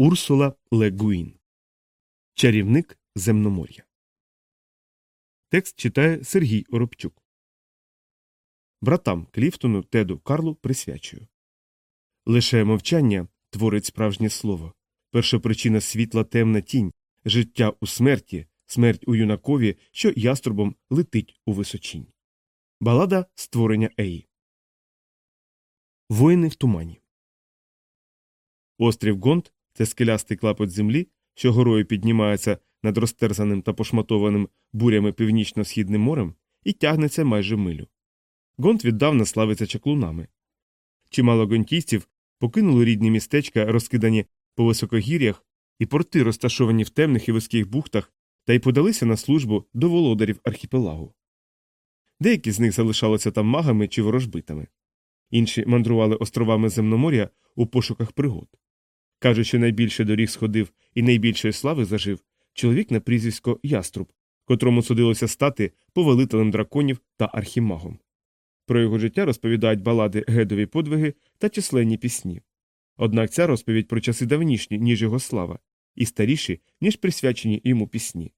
Урсула Легуін. Чарівник земномор'я. Текст читає Сергій Оробчук. Братам Кліфтону, Теду, Карлу присвячую. Лише мовчання творить справжнє слово. Першопричина світла темна тінь, життя у смерті, смерть у юнакові, що яструбом летить у височінь. Балада створення Еї. Воїни в тумані. Острів Гонт це скелястий клапоть землі, що горою піднімається над розтерзаним та пошматованим бурями північно-східним морем і тягнеться майже милю. Гонт віддавна славиться чаклунами. Чимало гонтійців покинули рідні містечка, розкидані по високогір'ях, і порти, розташовані в темних і вузьких бухтах, та й подалися на службу до володарів архіпелагу. Деякі з них залишалися там магами чи ворожбитами, інші мандрували островами земноморя у пошуках пригод. Кажуть, що найбільше доріг сходив і найбільшої слави зажив чоловік на прізвисько Яструб, котрому судилося стати повелителем драконів та архімагом. Про його життя розповідають балади гедові подвиги та численні пісні. Однак ця розповідь про часи давнішні, ніж його слава, і старіші, ніж присвячені йому пісні.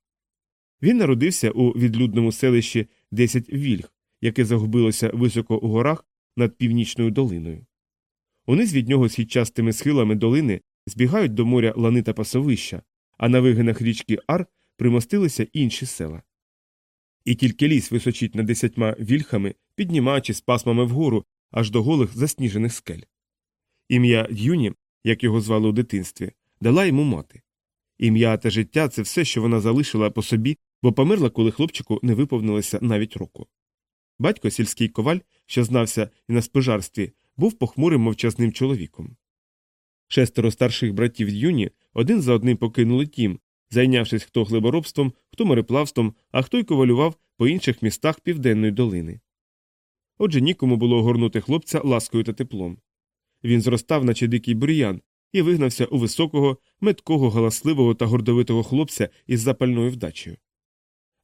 Він народився у відлюдному селищі Десять Вільг, яке загубилося високо у горах над північною долиною. Униз від нього східчастими схилами долини збігають до моря лани та пасовища, а на вигинах річки Ар примостилися інші села. І тільки ліс височить над десятьма вільхами, піднімаючись пасмами вгору аж до голих засніжених скель. Ім'я Д'юні, як його звали у дитинстві, дала йому мати. Ім'я та життя це все, що вона залишила по собі, бо померла, коли хлопчику не виповнилося навіть року. Батько, сільський коваль, що знався і на спожарстві, був похмурим мовчазним чоловіком. Шестеро старших братів Юні один за одним покинули тім, зайнявшись хто глиборобством, хто мореплавством, а хто й ковалював по інших містах Південної долини. Отже, нікому було огорнути хлопця ласкою та теплом. Він зростав, наче дикий бур'ян, і вигнався у високого, меткого, галасливого та гордовитого хлопця із запальною вдачею.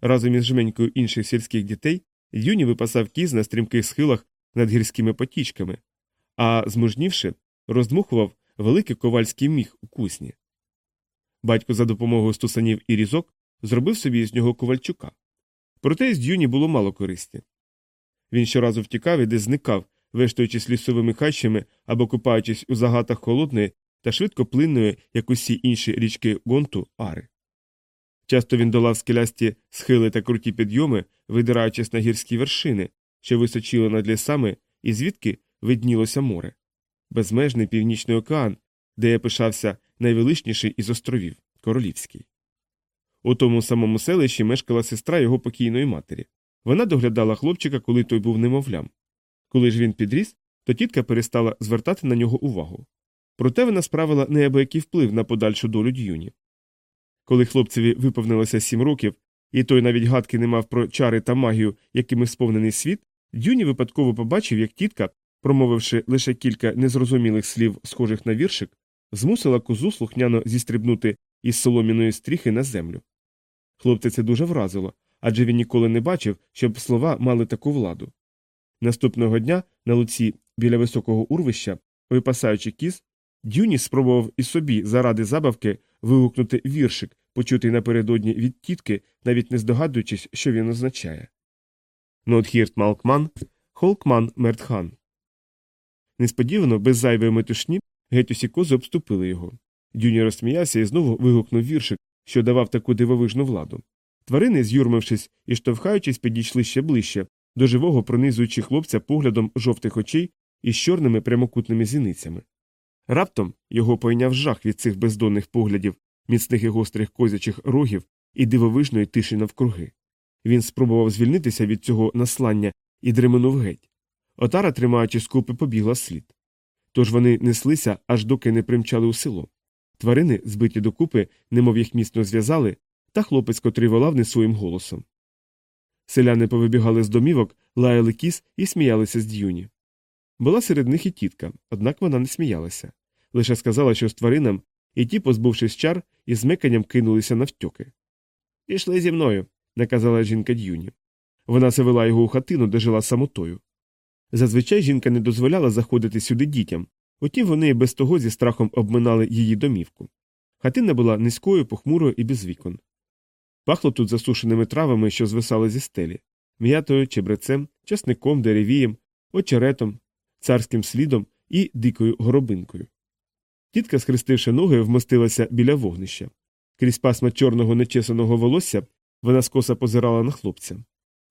Разом із жменькою інших сільських дітей Юні випасав кіз на стрімких схилах над гірськими потічками, а змужнівши, роздмухував великий ковальський міг у кусні. Батько за допомогою стусанів і різок зробив собі з нього ковальчука. Проте з Дюні було мало користі. Він щоразу втікав і десь зникав, вештуючись лісовими хащами або купаючись у загатах холодної та швидкоплинної, як усі інші річки гонту, ари. Часто він долав скелясті схили та круті підйоми, видираючись на гірські вершини, що височили над лісами, і звідки виднілося море безмежний північний океан, де я пишався найвеличніший із островів Королівський. У тому самому селищі мешкала сестра його покійної матері. Вона доглядала хлопчика, коли той був немовлям. Коли ж він підріс, то тітка перестала звертати на нього увагу. Проте вона справила неабиякий вплив на подальшу долю дюні. Коли хлопцеві виповнилося сім років, і той навіть гадки не мав про чари та магію, якими сповнений світ, Дюні випадково побачив, як тітка промовивши лише кілька незрозумілих слів, схожих на віршик, змусила козу слухняно зістрибнути із соломіної стріхи на землю. Хлопця це дуже вразило, адже він ніколи не бачив, щоб слова мали таку владу. Наступного дня на луці біля високого урвища, випасаючи кіз, Дюні спробував і собі заради забавки вигукнути віршик, почутий напередодні від тітки, навіть не здогадуючись, що він означає. Нотхірт Малкман, Холкман Мертхан. Несподівано, без зайвої метушні, геть усі кози обступили його. Дюні розсміявся і знову вигукнув віршик, що давав таку дивовижну владу. Тварини, з'юрмившись і штовхаючись, підійшли ще ближче, до живого пронизуючи хлопця поглядом жовтих очей із чорними прямокутними зіницями. Раптом його пойняв жах від цих бездонних поглядів, міцних і гострих козячих рогів і дивовижної тиші навкруги. Він спробував звільнитися від цього наслання і дременув геть. Отара, тримаючи скупи, побігла слід. Тож вони неслися, аж доки не примчали у село. Тварини, збиті докупи, немов їх міцно зв'язали, та хлопець, котрий волав не своїм голосом. Селяни повибігали з домівок, лаяли кіс і сміялися з дюні. Була серед них і тітка, однак вона не сміялася. Лише сказала, що з тваринам, і ті, позбувшись чар, із меканням кинулися навтьоки. Пішли зі мною, наказала жінка дюні. Вона завела його у хатину, де жила самотою. Зазвичай жінка не дозволяла заходити сюди дітям, утім вони без того зі страхом обминали її домівку. Хатина була низькою, похмурою і без вікон. Пахло тут засушеними травами, що звисали зі стелі, м'ятою, чебрецем, часником, деревієм, очеретом, царським слідом і дикою горобинкою. Тітка, схрестивши ноги, вмостилася біля вогнища. Крізь пасма чорного нечесаного волосся вона скоса позирала на хлопця.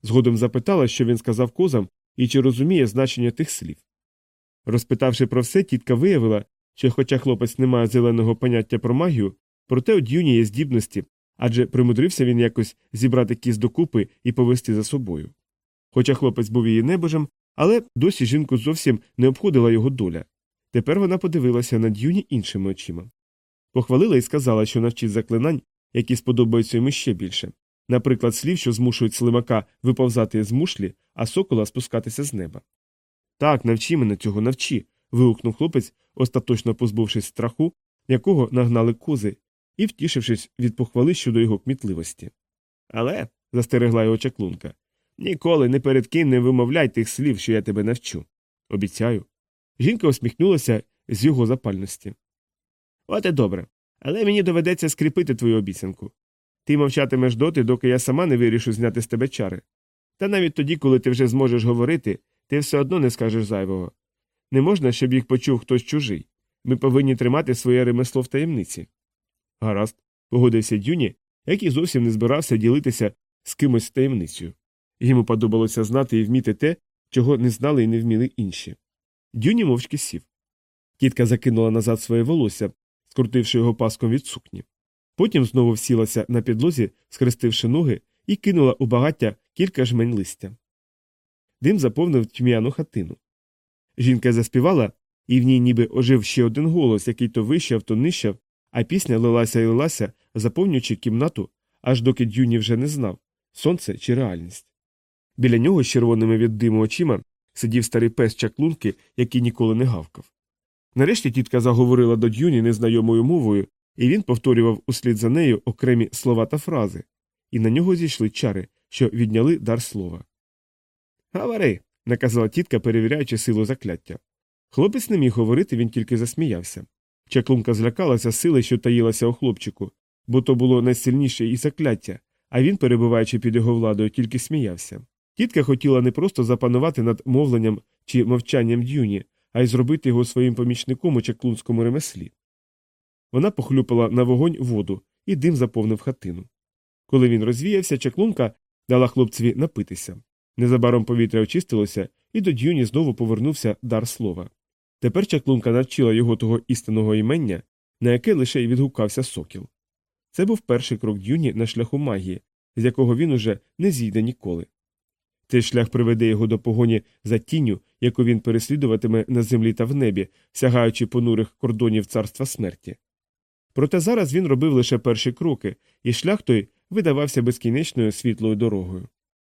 Згодом запитала, що він сказав козам і чи розуміє значення тих слів. Розпитавши про все, тітка виявила, що, хоча хлопець не має зеленого поняття про магію, проте у Д'юні є здібності, адже примудрився він якось зібрати кіз докупи і повести за собою. Хоча хлопець був її небожем, але досі жінку зовсім не обходила його доля. Тепер вона подивилася на Д'юні іншими очима. Похвалила і сказала, що навчить заклинань, які сподобаються йому ще більше, наприклад, слів, що змушують слимака виповзати з мушлі, а сокола спускатися з неба. Так, навчи мене цього, навчи. вигукнув хлопець, остаточно позбувшись страху, якого нагнали кози, і втішившись від похвали щодо його кмітливості. Але, застерегла його чаклунка, ніколи не перед ким не вимовляй тих слів, що я тебе навчу. Обіцяю. Жінка усміхнулася з його запальності. От і добре. Але мені доведеться скріпити твою обіцянку. Ти мовчатимеш доти, доки я сама не вирішу зняти з тебе чари. Та навіть тоді, коли ти вже зможеш говорити, ти все одно не скажеш зайвого. Не можна, щоб їх почув хтось чужий. Ми повинні тримати своє ремесло в таємниці. Гаразд, погодився Дюні, який зовсім не збирався ділитися з кимось таємницею. Йому подобалося знати і вміти те, чого не знали і не вміли інші. Дюні мовчки сів. Тітка закинула назад своє волосся, скрутивши його паском від сукні. Потім знову всілася на підлозі, схрестивши ноги, і кинула у багаття кілька жмень листя. Дим заповнив тьмяну хатину. Жінка заспівала, і в ній ніби ожив ще один голос, який то вищав, то нищав, а пісня лилася і лилася, заповнюючи кімнату, аж доки Дюні вже не знав сонце чи реальність. Біля нього з червоними від диму очима сидів старий пес чаклунки, який ніколи не гавкав. Нарешті тітка заговорила до Дюні незнайомою мовою, і він повторював услід за нею окремі слова та фрази, і на нього зійшли чари, що відняли дар слова. Говори, наказала тітка, перевіряючи силу закляття. Хлопець не міг говорити, він тільки засміявся. Чаклунка злякалася сили, що таїлася у хлопчику, бо то було найсильніше і закляття, а він, перебуваючи під його владою, тільки сміявся. Тітка хотіла не просто запанувати над мовленням чи мовчанням дюні, а й зробити його своїм помічником у чаклунському ремеслі. Вона похлюпала на вогонь воду, і дим заповнив хатину. Коли він розвіявся, чаклунка дала хлопцеві напитися. Незабаром повітря очистилося, і до Дюні знову повернувся дар слова. Тепер чаклунка навчила його того істинного імення, на яке лише й відгукався сокіл. Це був перший крок Дюні на шляху магії, з якого він уже не зійде ніколи. Цей шлях приведе його до погоні за тінню, яку він переслідуватиме на землі та в небі, сягаючи понурих кордонів царства смерті. Проте зараз він робив лише перші кроки, і шлях той видавався безкінечною світлою дорогою.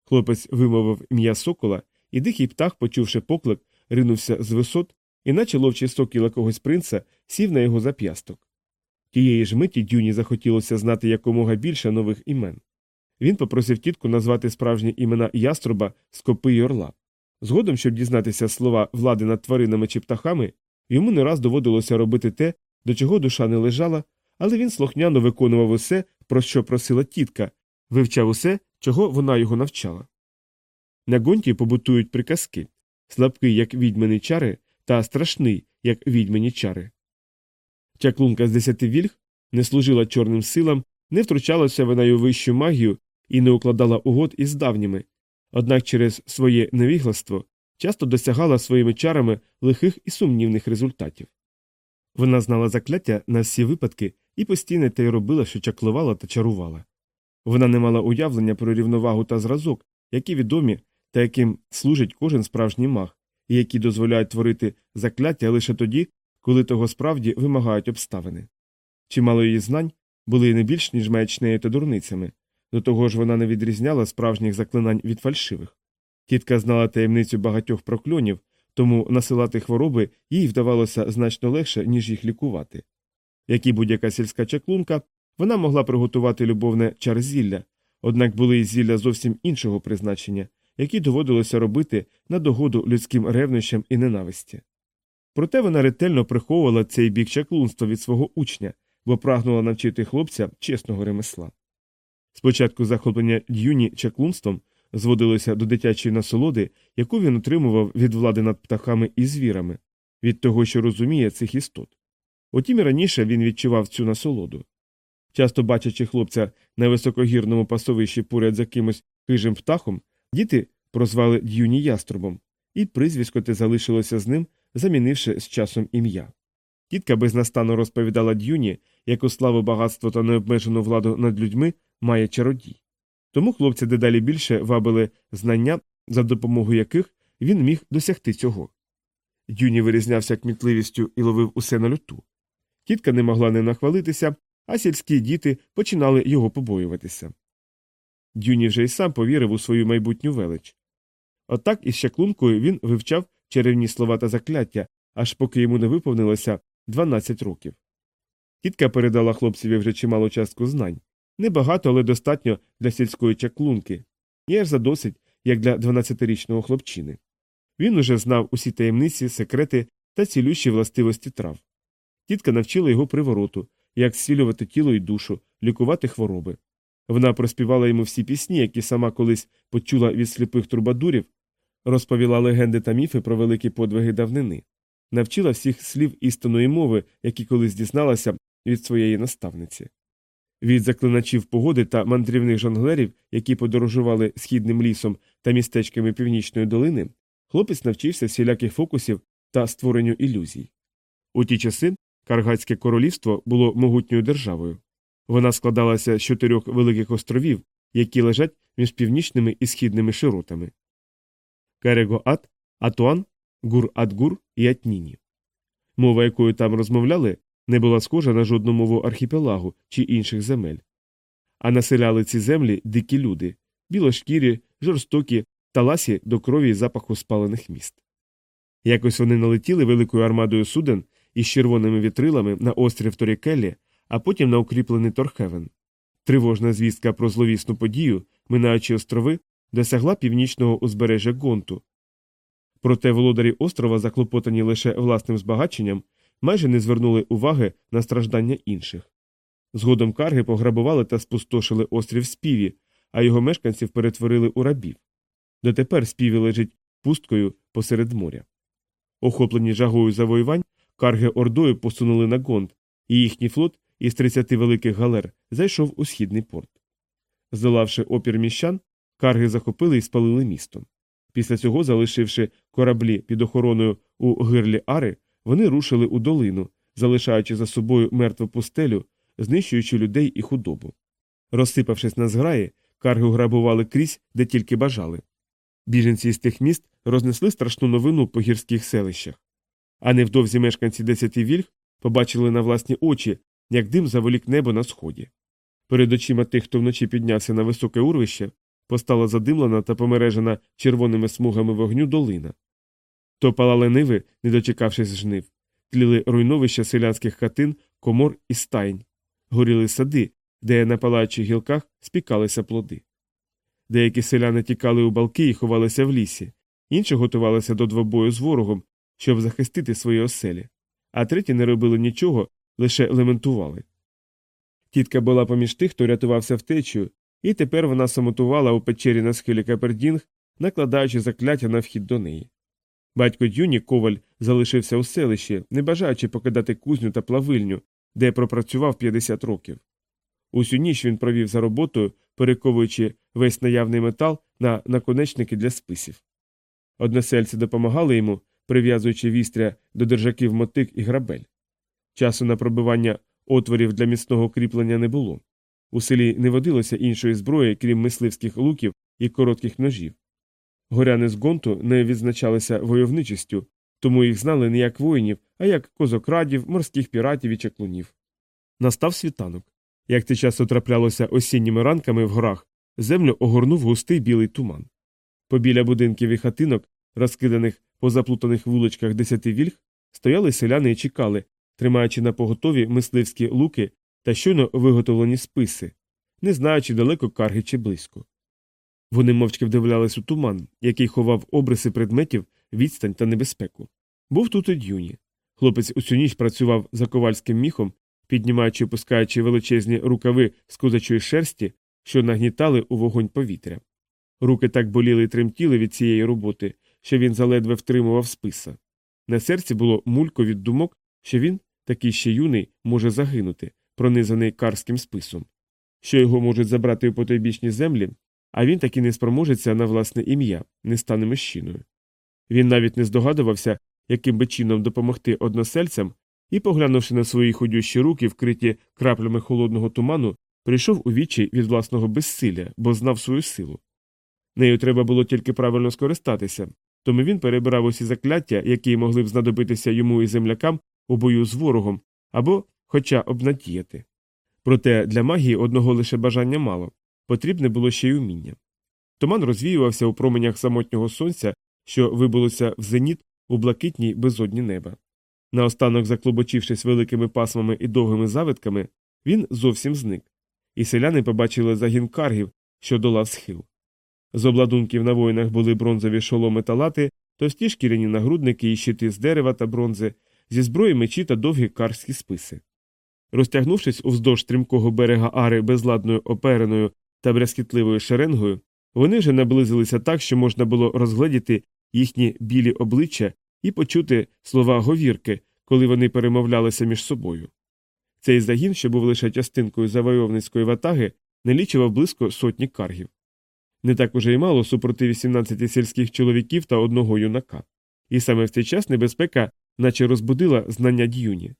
Хлопець вимовив ім'я сокола, і дикий птах, почувши поклик, ринувся з висот, і наче ловчий сокіл якогось принца сів на його зап'ясток. Тієї ж миті Дюні захотілося знати якомога більше нових імен. Він попросив тітку назвати справжні імена яструба, скопи й орла. Згодом, щоб дізнатися слова влади над тваринами чи птахами, йому не раз доводилося робити те, до чого душа не лежала, але він слухняно виконував усе, про що просила тітка, вивчав усе, чого вона його навчала. На гонті побутують приказки слабкий, як відьмані чари, та страшний, як відьмані чари. Чаклунка з десяти вільг не служила чорним силам, не втручалася вона й вищу магію і не укладала угод із давніми, однак через своє невігластво часто досягала своїми чарами лихих і сумнівних результатів. Вона знала закляття на всі випадки і постійно те й робила, що чаклувала та чарувала. Вона не мала уявлення про рівновагу та зразок, які відомі та яким служить кожен справжній маг, і які дозволяють творити закляття лише тоді, коли того справді вимагають обставини. Чимало її знань були не більш ніж маячнею та дурницями, до того ж вона не відрізняла справжніх заклинань від фальшивих. Тітка знала таємницю багатьох прокльонів, тому насилати хвороби їй вдавалося значно легше, ніж їх лікувати. Як і будь-яка сільська чаклунка, вона могла приготувати любовне чарзілля, однак були й зілля зовсім іншого призначення, які доводилося робити на догоду людським ревнощам і ненависті. Проте вона ретельно приховувала цей бік чаклунства від свого учня, бо прагнула навчити хлопця чесного ремесла. Спочатку захоплення Д'юні чаклунством зводилося до дитячої насолоди, яку він отримував від влади над птахами і звірами, від того, що розуміє цих істот. Утім раніше він відчував цю насолоду. Часто бачачи хлопця на високогірному пасовищі поряд з якимось хижим птахом, діти прозвали Д'юні яструбом, і прізвисько те залишилося з ним, замінивши з часом ім'я. Тітка безнастанно розповідала Д'юні, яку славу багатство та необмежену владу над людьми має чародій. Тому хлопця дедалі більше вабили знання, за допомогою яких він міг досягти цього. Д'юні вирізнявся кмітливістю і ловив усе на люту. Тітка не могла не нахвалитися, а сільські діти починали його побоюватися. Дюні вже й сам повірив у свою майбутню велич. Отак із щаклункою він вивчав чарівні слова та закляття, аж поки йому не виповнилося 12 років. Тітка передала хлопцеві вже чималу частку знань небагато, але достатньо для сільської чаклунки, і аж задосить, як для 12-річного хлопчини. Він уже знав усі таємниці, секрети та цілющі властивості трав. Тітка навчила його привороту, як зцілювати тіло і душу, лікувати хвороби. Вона проспівала йому всі пісні, які сама колись почула від сліпих трубадурів, розповіла легенди та міфи про великі подвиги давнини, навчила всіх слів істинної мови, які колись дізналася від своєї наставниці. Від заклиначів погоди та мандрівних жонглерів, які подорожували східним лісом та містечками північної долини, хлопець навчився всіляких фокусів та створенню ілюзій. У ті часи Каргатське королівство було могутньою державою. Вона складалася з чотирьох великих островів, які лежать між північними і східними широтами Керего-Ат, Атуан, Гур-Ат-Гур і Атніні. Мова, якою там розмовляли, не була схожа на жодну мову архіпелагу чи інших земель. А населяли ці землі дикі люди, білошкірі, жорстокі та ласі до крові і запаху спалених міст. Якось вони налетіли великою армадою суден із червоними вітрилами на острів Торікеллі, а потім на укріплений Торхевен. Тривожна звістка про зловісну подію, минаючи острови, досягла північного узбережжя Гонту. Проте володарі острова, заклопотані лише власним збагаченням, майже не звернули уваги на страждання інших. Згодом карги пограбували та спустошили острів співі, а його мешканців перетворили у рабів. Дотепер співі лежить пусткою посеред моря. Охоплені жагою завоювань, карги ордою посунули на гонт, і їхній флот із 30 великих галер зайшов у східний порт. Здолавши опір міщан, карги захопили і спалили місто. Після цього, залишивши кораблі під охороною у гирлі Ари, вони рушили у долину, залишаючи за собою мертву пустелю, знищуючи людей і худобу. Розсипавшись на зграї, карги грабували крізь, де тільки бажали. Біженці з тих міст рознесли страшну новину по гірських селищах. А невдовзі мешканці десяти вільг побачили на власні очі, як дим заволік небо на сході. Перед очима тих, хто вночі піднявся на високе урвище, постала задимлена та помережена червоними смугами вогню долина. То палали ниви, не дочекавшись жнив, тліли руйновища селянських хатин, комор і стайн, горіли сади, де на палаючих гілках спікалися плоди. Деякі селяни тікали у балки і ховалися в лісі, інші готувалися до двобою з ворогом, щоб захистити свої оселі, а треті не робили нічого, лише лементували. Тітка була поміж тих, хто рятувався втечею, і тепер вона самотувала у печері на схилі Капердінг, накладаючи закляття на вхід до неї. Батько Дюні коваль залишився у селищі, не бажаючи покидати кузню та плавильню, де пропрацював 50 років. Усю ніч він провів за роботою, перековуючи весь наявний метал на наконечники для списів. Односельці допомагали йому, прив'язуючи вістря до держаків мотик і грабель. Часу на пробивання отворів для міцного кріплення не було. У селі не водилося іншої зброї, крім мисливських луків і коротких ножів. Горяни з гонту не відзначалися войовничістю, тому їх знали не як воїнів, а як козокрадів, морських піратів і чаклунів. Настав світанок. Як це часто траплялося осінніми ранками в горах, землю огорнув густий білий туман. Побіля будинків і хатинок, розкиданих по заплутаних вуличках десяти вільг, стояли селяни і чекали, тримаючи на поготові мисливські луки та щойно виготовлені списи, не знаючи далеко карги чи близько. Вони мовчки вдивлялись у туман, який ховав обриси предметів, відстань та небезпеку. Був тут і дюні. Хлопець усю ніч працював за ковальським міхом піднімаючи і пускаючи величезні рукави з козачої шерсті, що нагнітали у вогонь повітря. Руки так боліли й тремтіли від цієї роботи, що він заледве втримував списа. На серці було мулько від думок, що він, такий ще юний, може загинути, пронизаний карським списом, що його можуть забрати у потойбічні землі, а він таки не спроможеться на власне ім'я, не стане мужчиною. Він навіть не здогадувався, яким би чином допомогти односельцям, і, поглянувши на свої ходющі руки, вкриті краплями холодного туману, прийшов у відчай від власного безсилля, бо знав свою силу. Нею треба було тільки правильно скористатися, тому він перебирав усі закляття, які могли б знадобитися йому і землякам у бою з ворогом, або хоча б надіяти. Проте для магії одного лише бажання мало потрібне було ще й уміння. Туман розвіювався у променях самотнього сонця, що вибулося в зеніт у блакитній безодні неба. Наостанок, заклобочившись великими пасмами і довгими завитками, він зовсім зник, і селяни побачили загін каргів, що долав схил. З обладунків на воїнах були бронзові шоломи та лати, товсті шкіряні нагрудники і щити з дерева та бронзи, зі зброї мечі та довгі карські списи. Розтягнувшись уздовж стрімкого берега Ари безладною опереною та брязкітливою шеренгою, вони вже наблизилися так, що можна було розгледіти їхні білі обличчя і почути слова говірки, коли вони перемовлялися між собою. Цей загін, що був лише частинкою завойовницької ватаги, налічував близько сотні каргів. Не так уже й мало супроти 18 сільських чоловіків та одного юнака. І саме в цей час небезпека наче розбудила знання д'юні.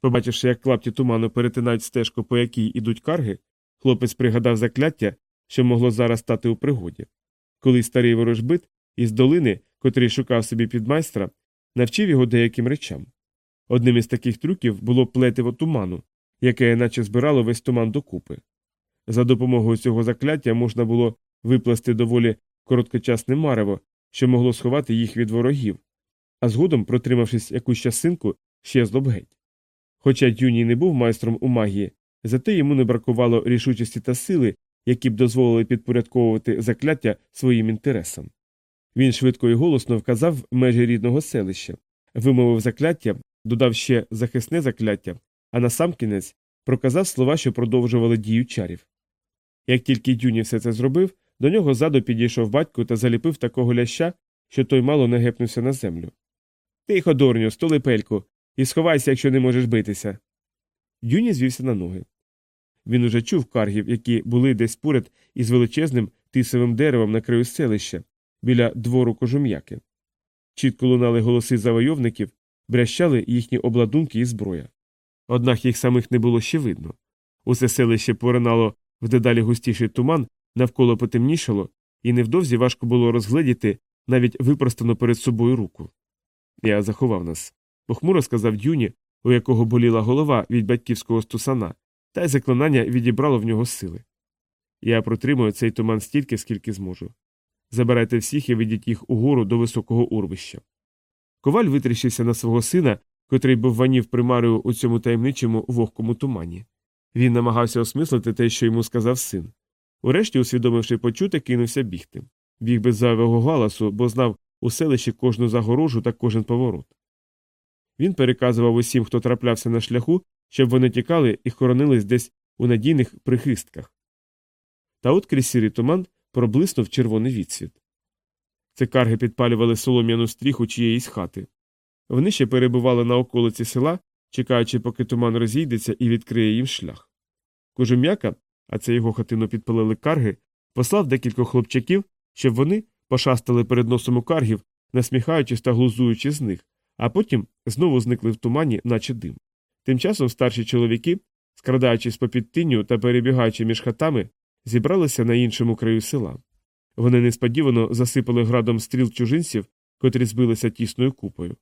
Побачивши, як клапті туману перетинають стежку, по якій ідуть карги, хлопець пригадав закляття, що могло зараз стати у пригоді. Колись старий ворожбит із долини, котрий шукав собі підмайстра, навчив його деяким речам. Одним із таких трюків було плетиво туману, яке наче збирало весь туман докупи. За допомогою цього закляття можна було виплести доволі короткочасне марево, що могло сховати їх від ворогів, а згодом, протримавшись якусь часинку, щезло б геть. Хоча Дюній не був майстром у магії, зате йому не бракувало рішучості та сили, які б дозволили підпорядковувати закляття своїм інтересам. Він швидко і голосно вказав межі рідного селища, вимовив закляття, додав ще захисне закляття, а насамкінець проказав слова, що продовжували дію чарів. Як тільки Дюні все це зробив, до нього ззаду підійшов батько та заліпив такого ляща, що той мало не гепнувся на землю. Тихо, дурню, столи пельку, і сховайся, якщо не можеш битися. Дюні звівся на ноги. Він уже чув каргів, які були десь поряд із величезним тисовим деревом на краю селища, біля двору кожум'яки. Чітко лунали голоси завойовників, брящали їхні обладунки і зброя. Однак їх самих не було ще видно. Усе селище поринало в дедалі густіший туман, навколо потемнішало, і невдовзі важко було розгледіти навіть випростану перед собою руку. Я заховав нас, похмуро сказав Дюні, у якого боліла голова від батьківського стусана, та й заклинання відібрало в нього сили. Я протримую цей туман стільки, скільки зможу. Забирайте всіх і ведіть їх угору до високого урвища. Коваль витріщився на свого сина, котрий був ванів примарою у цьому таємничому вогкому тумані. Він намагався осмислити те, що йому сказав син. Урешті, усвідомивши почуте, кинувся бігти. Біг без зайвого галасу, бо знав у селищі кожну загорожу та кожен поворот. Він переказував усім, хто траплявся на шляху, щоб вони тікали і хоронились десь у надійних прихистках. Та от крізь сірий туман проблиснув червоний відсвіт. Це карги підпалювали солом'яну стріху чиєїсь хати. Вони ще перебували на околиці села, чекаючи, поки туман розійдеться і відкриє їм шлях. Кожум'яка, а це його хатину підпалили карги, послав декількох хлопчаків, щоб вони пошастали перед носом у каргів, насміхаючись та глузуючи з них, а потім знову зникли в тумані, наче дим. Тим часом старші чоловіки, скрадаючись попід тинню та перебігаючи між хатами, зібралися на іншому краю села. Вони несподівано засипали градом стріл чужинців, котрі збилися тісною купою.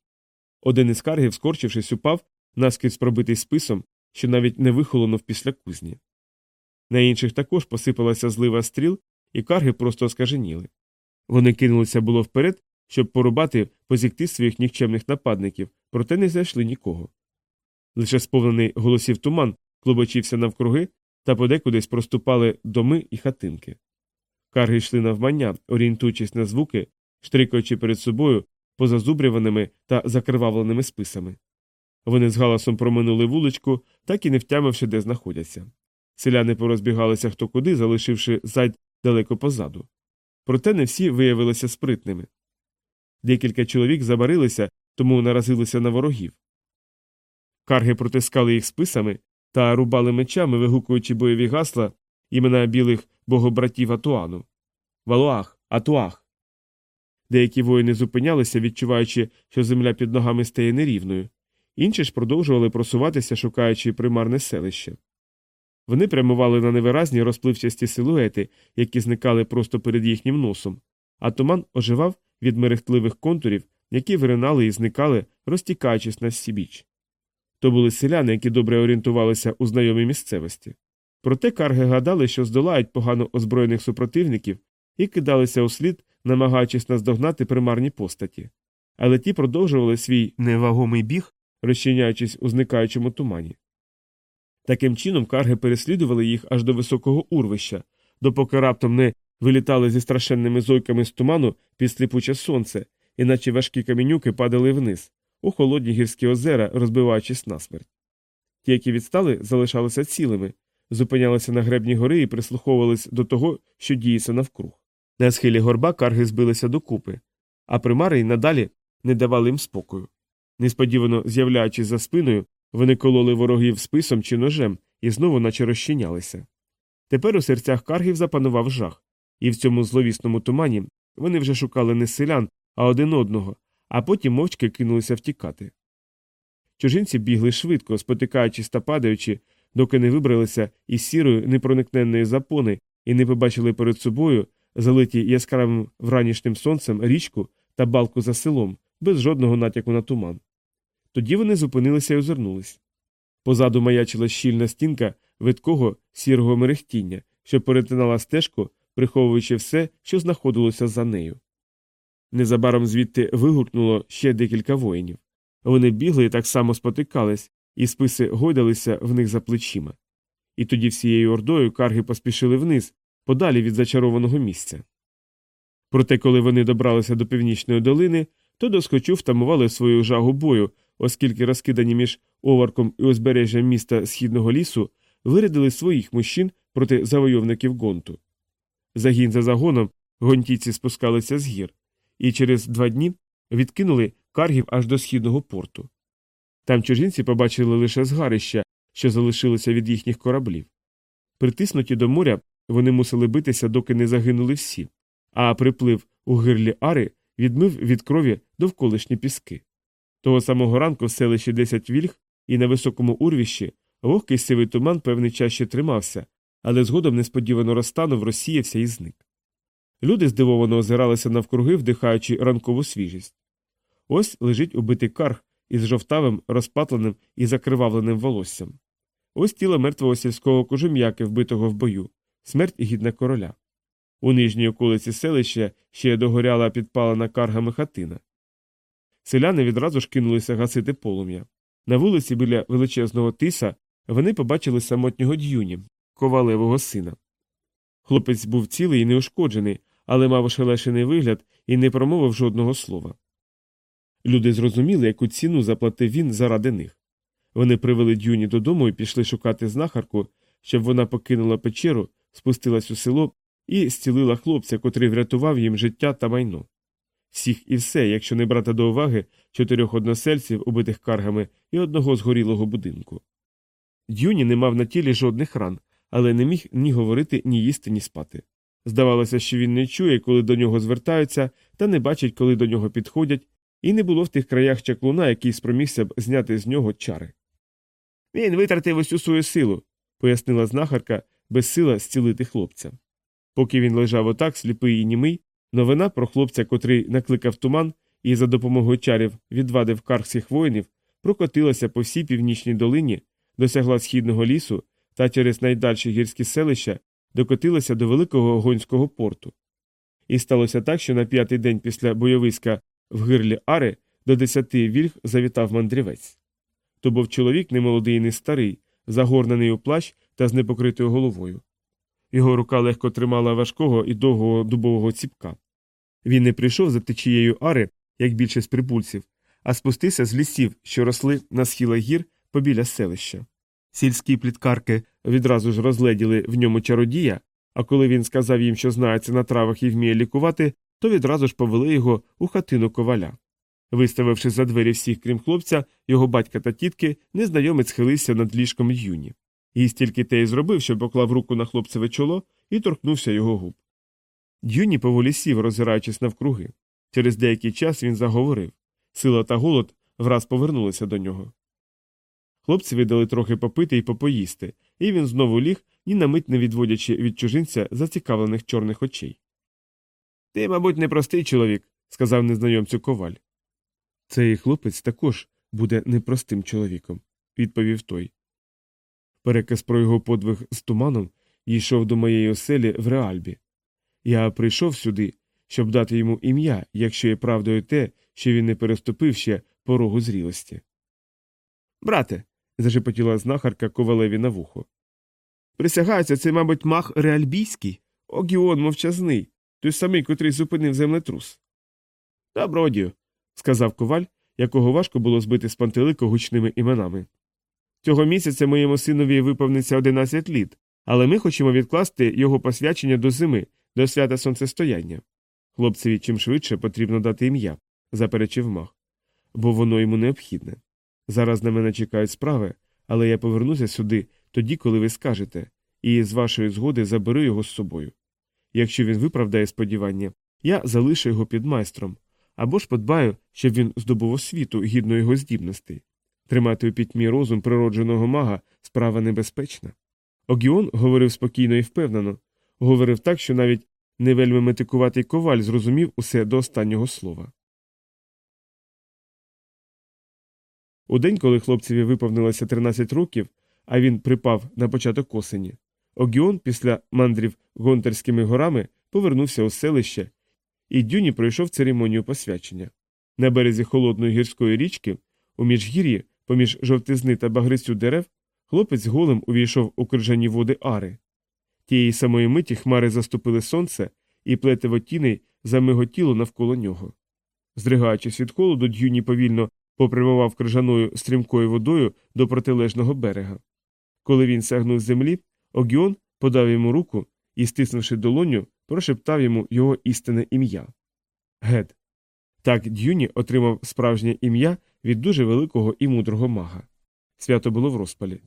Один із каргів, скорчившись, упав, наскрізь пробитий списом, що навіть не вихолонув після кузні. На інших також посипалася злива стріл, і карги просто оскаженіли. Вони кинулися було вперед, щоб порубати позікти своїх нікчемних нападників, проте не знайшли нікого. Лише сповнений голосів туман клубочився навкруги, та подекудись проступали доми і хатинки. Карги йшли навмання, орієнтуючись на звуки, штрикаючи перед собою позазубрюваними та закривавленими списами. Вони з галасом проминули вуличку, так і не втямивши, де знаходяться. Селяни порозбігалися хто куди, залишивши зайд далеко позаду. Проте не всі виявилися спритними. Декілька чоловік забарилися, тому наразилися на ворогів. Карги протискали їх списами та рубали мечами, вигукуючи бойові гасла імена білих богобратів Атуану. Валуах, Атуах. Деякі воїни зупинялися, відчуваючи, що земля під ногами стає нерівною, інші ж продовжували просуватися, шукаючи примарне селище. Вони прямували на невиразні розпливчасті силуети, які зникали просто перед їхнім носом, а туман оживав від мерехтливих контурів, які виринали і зникали, розтікаючись на всібіч. То були селяни, які добре орієнтувалися у знайомій місцевості. Проте карги гадали, що здолають погано озброєних супротивників і кидалися у слід, намагаючись наздогнати примарні постаті. Але ті продовжували свій невагомий біг, розчиняючись у зникаючому тумані. Таким чином карги переслідували їх аж до високого урвища, допоки раптом не вилітали зі страшенними зойками з туману під сліпуче сонце, іначе важкі камінюки падали вниз, у холодні гірські озера, розбиваючись насмерть. Ті, які відстали, залишалися цілими, зупинялися на гребні гори і прислуховувались до того, що діється навкруг. На схилі горба карги збилися докупи, а примари й надалі не давали їм спокою. Несподівано з'являючись за спиною, вони кололи ворогів списом чи ножем і знову наче розчинялися. Тепер у серцях каргів запанував жах, і в цьому зловісному тумані вони вже шукали не селян, а один одного, а потім мовчки кинулися втікати. Чужинці бігли швидко, спотикаючись та падаючи, доки не вибралися із сірої непроникненної запони і не побачили перед собою залиті яскравим вранішнім сонцем річку та балку за селом, без жодного натяку на туман. Тоді вони зупинилися і озирнулись. Позаду маячила щільна стінка видкого сірого мерехтіння, що перетинала стежку, приховуючи все, що знаходилося за нею. Незабаром звідти вигукнуло ще декілька воїнів. Вони бігли і так само спотикались, і списи гойдалися в них за плечима. І тоді всією ордою карги поспішили вниз, подалі від зачарованого місця. Проте, коли вони добралися до північної долини, то доскочу втамували свою жагу бою, оскільки розкидані між оварком і узбережжям міста східного лісу вирядили своїх мужчин проти завойовників гонту. Загін за загоном гонтійці спускалися з гір, і через два дні відкинули каргів аж до східного порту. Там чужинці побачили лише згарища, що залишилося від їхніх кораблів. Притиснуті до моря, вони мусили битися, доки не загинули всі, а приплив у гирлі Ари відмив від крові довколишні піски. Того самого ранку в селищі Десять вільг і на високому урвіщі вогкий сивий туман певний час ще тримався, але згодом несподівано розтанув, розсіявся і зник. Люди здивовано озиралися навкруги, вдихаючи ранкову свіжість. Ось лежить убитий карг із жовтавим, розпатленим і закривавленим волоссям. Ось тіло мертвого сільського кожум'яки, вбитого в бою, смерть гідна короля. У нижній околиці селища ще догоряла підпалена каргами хатина. Селяни відразу ж кинулися гасити полум'я. На вулиці біля величезного тиса вони побачили самотнього д'юні, ковалевого сина. Хлопець був цілий і неушкоджений, але мав ошелешений вигляд і не промовив жодного слова. Люди зрозуміли, яку ціну заплатив він заради них. Вони привели дюні додому і пішли шукати знахарку, щоб вона покинула печеру, спустилась у село і зцілила хлопця, котрий врятував їм життя та майно. Всіх і все, якщо не брати до уваги чотирьох односельців, убитих каргами, і одного згорілого будинку. Дюні не мав на тілі жодних ран, але не міг ні говорити, ні їсти, ні спати. Здавалося, що він не чує, коли до нього звертаються, та не бачить, коли до нього підходять, і не було в тих краях чаклуна, який спромігся б зняти з нього чари. Він витратив усю свою силу, пояснила знахарка, безсила зцілити хлопця. Поки він лежав отак, сліпий і німий, новина про хлопця, котрий накликав туман і за допомогою чарів відвадив каргських воїнів, прокотилася по всій північній долині, досягла східного лісу та через найдальші гірські селища докотилася до великого гонського порту. І сталося так, що на п'ятий день після бойовиська в гирлі Ари до десяти вільг завітав мандрівець. То був чоловік немолодий і не старий, загорнений у плащ та з непокритою головою. Його рука легко тримала важкого і довгого дубового ціпка. Він не прийшов за течією Ари, як більшість прибульців, а спустився з лісів, що росли на схилах гір побіля селища. Сільські пліткарки відразу ж розледіли в ньому чародія, а коли він сказав їм, що знається на травах і вміє лікувати, то відразу ж повели його у хатину коваля. Виставивши за двері всіх, крім хлопця, його батька та тітки, незнайомець схилився над ліжком юні. Гість тільки те й зробив, що поклав руку на хлопцеве чоло і торкнувся його губ. Дюні поволі сів, роззираючись навкруги. Через деякий час він заговорив. Сила та голод враз повернулися до нього. Хлопці видали трохи попити і попоїсти, і він знову ліг, ні на мить не відводячи від чужинця зацікавлених чорних очей. Ти, мабуть, непростий чоловік, сказав незнайомцю коваль. Цей хлопець також буде непростим чоловіком, відповів той. Переказ про його подвиг з туманом йшов до моєї оселі в реальбі. Я прийшов сюди, щоб дати йому ім'я, якщо є правдою те, що він не переступив ще порогу зрілості. Брате, зашепотіла знахарка ковалеві на вухо. Присягається, це, мабуть, мах реальбійський, огіон мовчазний, той самий, котрий зупинив землетрус. Добродію, сказав коваль, якого важко було збити з пантелику гучними іменами. Цього місяця моєму синові виповниться 11 літ, але ми хочемо відкласти його посвячення до зими, до свята сонцестояння. Хлопцеві чим швидше потрібно дати ім'я, заперечив мах, бо воно йому необхідне. Зараз на мене чекають справи, але я повернуся сюди тоді, коли ви скажете, і з вашої згоди заберу його з собою. Якщо він виправдає сподівання, я залишу його під майстром, або ж подбаю, щоб він здобув освіту гідно його здібностей. Тримати у пітьмі розум природженого мага справа небезпечна. Огіон говорив спокійно і впевнено, говорив так, що навіть не вельми метикуватий коваль зрозумів усе до останнього слова. У день, коли хлопцеві виповнилося 13 років, а він припав на початок осені, Огіон після мандрів гонтерськими горами повернувся у селище, і Дюні пройшов церемонію посвячення. На березі холодної гірської річки, у міжгір'ї, поміж жовтизни та багрицю дерев, хлопець голим увійшов у крижані води Ари. Тієї самої миті хмари заступили сонце, і плетиво тіней замиготіло навколо нього. Здригаючись від холоду, Дюні повільно попрямував крижаною стрімкою водою до протилежного берега. Коли він сягнув землі, Огіон подав йому руку і, стиснувши долоню, прошептав йому його істинне ім'я. Гед. Так Дюні отримав справжнє ім'я від дуже великого і мудрого мага. Свято було в розпалі.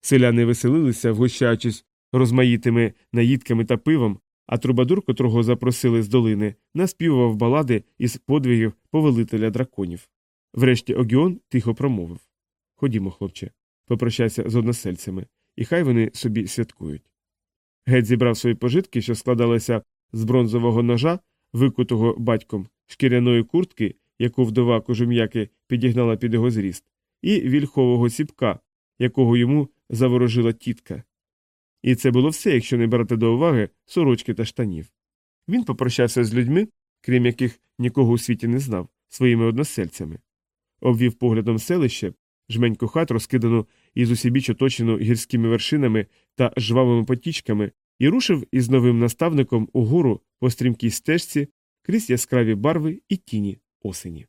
Селяни веселилися, вгощаючись розмаїтими наїдками та пивом, а трубадур, котрого запросили з долини, наспівував балади із подвигів повелителя драконів. Врешті Огіон тихо промовив Ходімо, хлопче, попрощайся з односельцями, і хай вони собі святкують. Гет зібрав свої пожитки, що складалися з бронзового ножа, викутого батьком, шкіряної куртки, яку вдова кожум'яки підігнала під його зріст, і вільхового сіпка, якого йому заворожила тітка. І це було все, якщо не брати до уваги сорочки та штанів. Він попрощався з людьми, крім яких нікого у світі не знав, своїми односельцями. Обвів поглядом селище, жменьку хат, розкидану і усібіч оточену гірськими вершинами та жвавими потічками, і рушив із новим наставником угору по стрімкій стежці крізь яскраві барви і тіні осені.